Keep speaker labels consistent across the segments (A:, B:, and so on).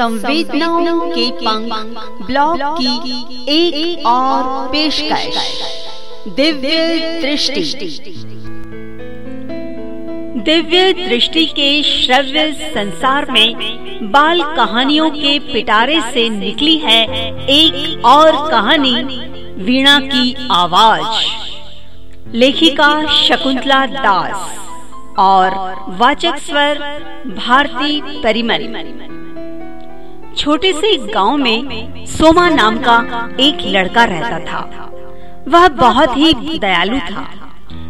A: संवेदनाओं के पंख ब्लॉग की एक, एक और पेशकश। दिव्य दृष्टि। दिव्य दृष्टि के श्रव्य संसार में बाल कहानियों के पिटारे से निकली है एक और कहानी वीणा की आवाज़। लेखिका शकुंतला दास और वाचक स्वर भारती परिमल। छोटे से गाँव में सोमा नाम का एक लड़का रहता था। वह बहुत ही दयालु था।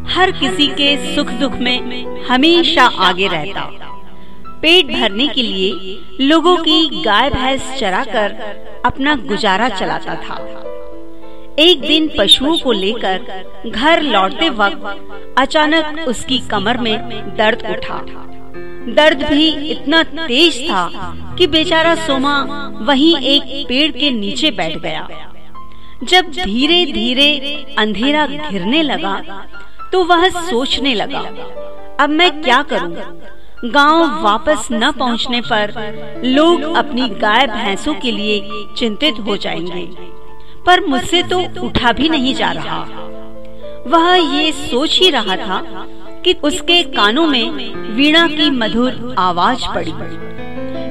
A: हर किसी के सुख दुख में हमेशा आगे रहता। पेट भरने के लिए लोगों की गाय भैंस चराकर अपना गुजारा चलाता था। एक दिन पशुओं को लेकर घर लौटते वक्त अचानक उसकी कमर में दर्द उठा। दर्द भी इतना तेज था कि बेचारा सोमा वहीं एक पेड़ के नीचे बैठ गया जब धीरे धीरे अंधेरा घिरने लगा तो वह सोचने लगा, अब मैं क्या करूँ? गाँव वापस न पहुँचने पर लोग अपनी गाय भैंसों के लिए चिंतित हो जाएँगे, पर मुझसे तो उठा भी नहीं जा रहा वह ये सोच ही रहा था कि उसके कानों में वीणा की मधुर आवाज़ पड़ी।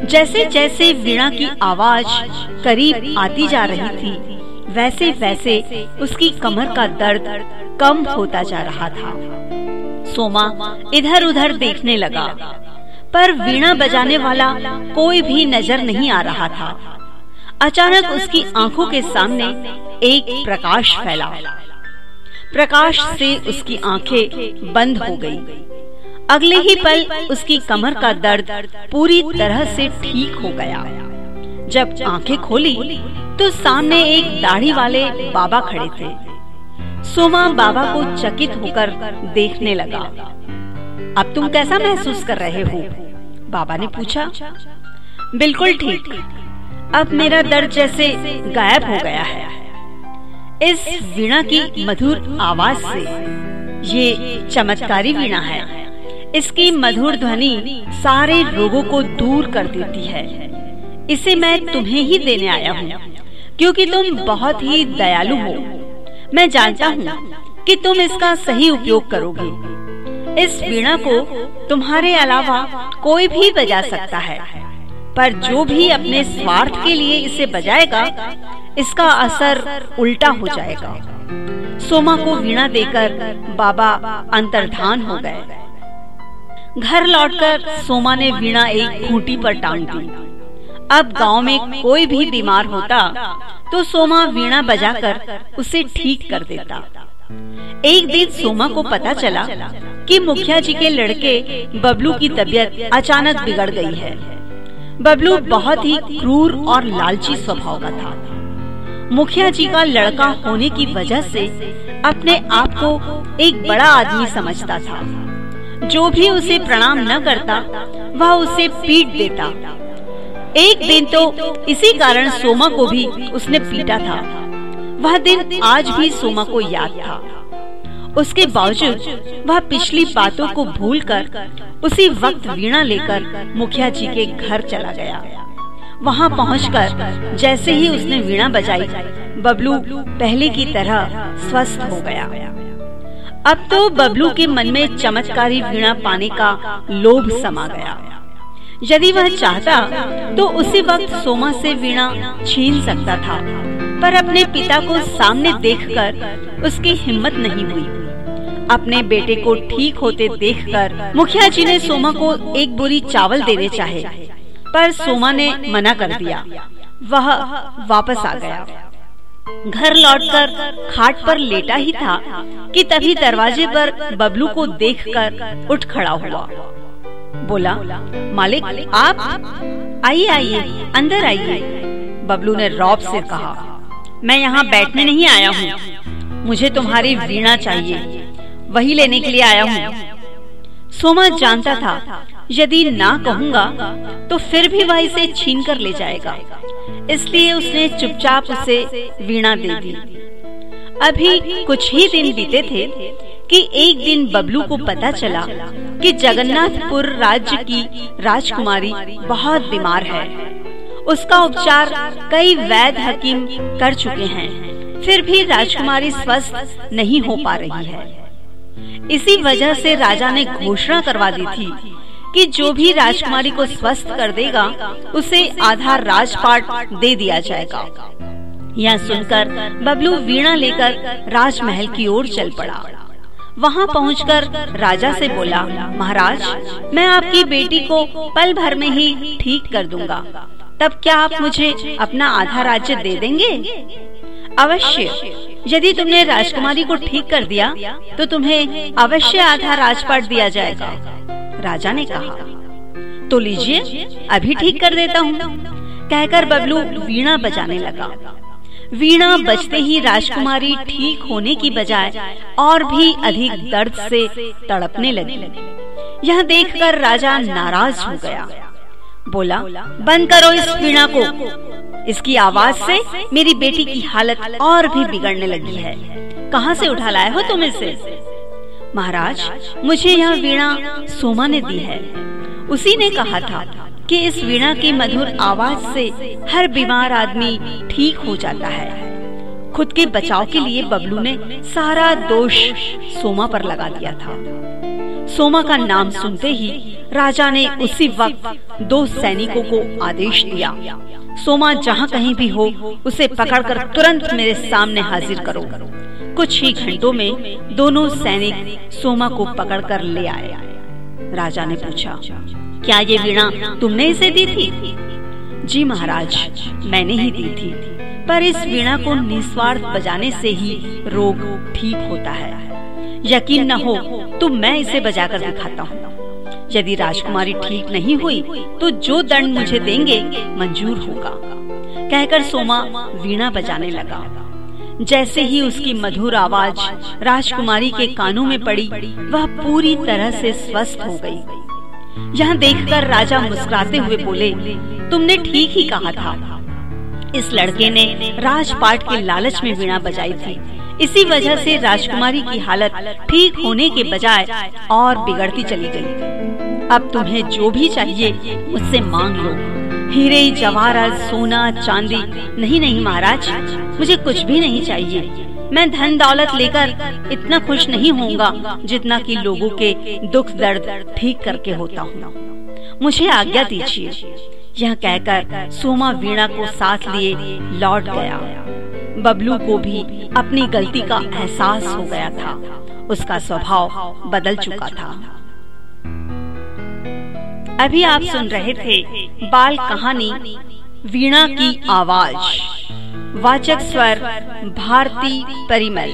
A: जैसे जैसे वीणा की आवाज़ करीब आती जा रही थी, वैसे वैसे उसकी कमर का दर्द कम होता जा रहा था। सोमा इधर उधर देखने लगा, पर वीणा बजाने वाला कोई भी नज़र नहीं आ रहा था। अचानक उसकी आँखों के सामने एक प्रकाश फैला। प्रकाश से उसकी आँखें बंद हो गईं। अगले ही पल उसकी कमर का दर्द पूरी तरह से ठीक हो गया। जब आँखें खोली तो सामने एक दाढ़ी वाले बाबा खड़े थे। सोमा बाबा को चकित होकर देखने लगा। अब तुम कैसा महसूस कर रहे हो? बाबा ने पूछा। बिल्कुल ठीक। अब मेरा दर्द जैसे गायब हो गया है इस वीणा की मधुर आवाज़ से ये चमत्कारी वीणा है। इसकी मधुर ध्वनि सारे रोगों को दूर कर देती है। इसे मैं तुम्हें ही देने आया हूँ, क्योंकि तुम बहुत ही दयालु हो। मैं जानता हूँ कि तुम इसका सही उपयोग करोगे। इस वीणा को तुम्हारे अलावा कोई भी बजा सकता है, पर जो भी अपने स्वार्थ के लिए इसे बजाएगा, इसका असर उल्टा हो जाएगा। सोमा को वीणा देकर बाबा अंतर्धान हो गए। घर लौटकर सोमा ने वीणा एक खूंटी पर टांग दी। अब गाँव में कोई भी बीमार होता तो सोमा वीणा बजाकर उसे ठीक कर देता। एक दिन सोमा को पता चला कि मुखिया जी के लड़के बबलू की तबीयत अचानक बिगड़ गई है। बबलू बहुत ही क्रूर और लालची स्वभाव का था। मुखिया जी का लड़का होने की वजह से अपने आप को एक बड़ा आदमी समझता था। जो भी उसे प्रणाम न करता, वह उसे पीट देता। एक दिन तो इसी कारण सोमा को भी उसने पीटा था। वह दिन आज भी सोमा को याद था। उसके बावजूद वह पिछली बातों को भूलकर उसी वक्त वीणा लेकर मुखिया जी के घर चला गया। वहाँ पहुंचकर जैसे ही उसने वीणा बजाई, बबलू पहले की तरह स्वस्थ हो गया। अब तो बबलू के मन में चमत्कारी वीणा पाने का लोभ समा गया। यदि वह चाहता तो उसी वक्त सोमा से वीणा छीन सकता था, पर अपने पिता को सामने देखकर उसकी हिम्मत नहीं हुई। अपने बेटे को ठीक होते देखकर मुखिया जी ने सोमा को एक बोरी चावल देने चाहे, पर सोमा ने मना कर दिया। वह वापस आ गया। घर लौटकर खाट पर लेटा ही था कि तभी दरवाजे पर बबलू को देखकर उठ खड़ा हुआ। बोला, मालिक, आप आइए आइए, अंदर आइए। बबलू ने रॉब से कहा, मैं यहाँ बैठने नहीं आया हूँ। मुझे तुम्हारी वीणा चाहिए। वही लेने के लिए आया हूँ। सोमा जानता था, यदि ना कहूँगा तो फिर भी वह इसे छीन कर ले जाएगा। इसलिए उसने चुपचाप उसे वीणा दे दी। अभी कुछ ही दिन बीते थे कि एक दिन बबलू को पता चला कि जगन्नाथपुर राज्य की राजकुमारी बहुत बीमार है। उसका उपचार कई वैद हकीम कर चुके हैं, फिर भी राजकुमारी स्वस्थ नहीं हो पा रही है। इसी वजह से राजा ने घोषणा करवा दी थी कि जो भी राजकुमारी को स्वस्थ कर देगा, उसे आधा राजपाट दे दिया जाएगा। यह सुनकर बबलू वीणा लेकर राजमहल की ओर चल पड़ा। वहाँ पहुंचकर राजा से बोला, महाराज, मैं आपकी बेटी को पल भर में ही ठीक कर दूँगा। तब क्या आप मुझे अपना आधा राज्य दे देंगे? अवश्य। यदि तुमने राजकुमारी को ठीक कर दिया तो तुम्हें अवश्य आधा राजपाट दिया जाएगा। राजा ने कहा तो लीजिए, अभी ठीक कर देता हूँ। कहकर बबलू वीणा बजाने लगा। वीणा बजते ही राजकुमारी ठीक होने की बजाय और भी अधिक दर्द से तड़पने लगी। यह देखकर राजा नाराज़ हो गया। बोला, बंद करो इस वीणा को। इसकी आवाज़ से मेरी बेटी की हालत और भी बिगड़ने लगी है। कहाँ से उठा लाए हो तुम इसे? महाराज, मुझे यह वीणा सोमा ने दी है। उसी ने कहा था कि इस वीणा की मधुर आवाज़ से हर बीमार आदमी ठीक हो जाता है। खुद के बचाव के लिए बबलू ने सारा दोष सोमा पर लगा दिया था। सोमा का नाम सुनते ही राजा ने उसी वक्त दो सैनिकों को आदेश दिया। सोमा जहाँ कहीं भी हो, उसे पकड़कर तुरंत मेरे सामने हाजिर करो। कुछ ही घंटों में दोनों सैनिक सोमा को पकड़ कर ले आए। राजा ने पूछा, क्या ये वीणा तुमने इसे दी थी? जी महाराज, मैंने ही दी थी, पर इस वीणा को निस्वार्थ बजाने से ही रोग ठीक होता है। यकीन न हो तो मैं इसे बजाकर दिखाता हूँ। यदि राजकुमारी ठीक नहीं हुई तो जो दंड मुझे देंगे, मंजूर होगा। कहकर सोमा वीणा बजाने लगा। जैसे ही उसकी मधुर आवाज़ राजकुमारी के कानों में पड़ी, वह पूरी तरह से स्वस्थ हो गई। यह देखकर राजा मुस्कुराते हुए बोले, तुमने ठीक ही कहा था इस लड़के ने राजपाट के लालच में वीणा बजाई थी इसी वजह से राजकुमारी की हालत ठीक होने के बजाय और बिगड़ती चली गई। अब तुम्हें जो भी चाहिए मुझसे मांग लो हीरे जवाहरात सोना, चांदी। नहीं नहीं, महाराज, मुझे कुछ भी नहीं चाहिए। मैं धन दौलत लेकर इतना खुश नहीं होऊँगा जितना कि लोगों के दुख दर्द ठीक करके होता हूँ। मुझे आज्ञा दीजिए। यह कहकर सोमा वीणा को साथ लिए लौट गया। बबलू को भी अपनी गलती का एहसास हो गया था। उसका स्वभाव बदल चुका था। अभी आप सुन रहे थे बाल कहानी वीणा की आवाज़। वाचक स्वर भारती परिमल।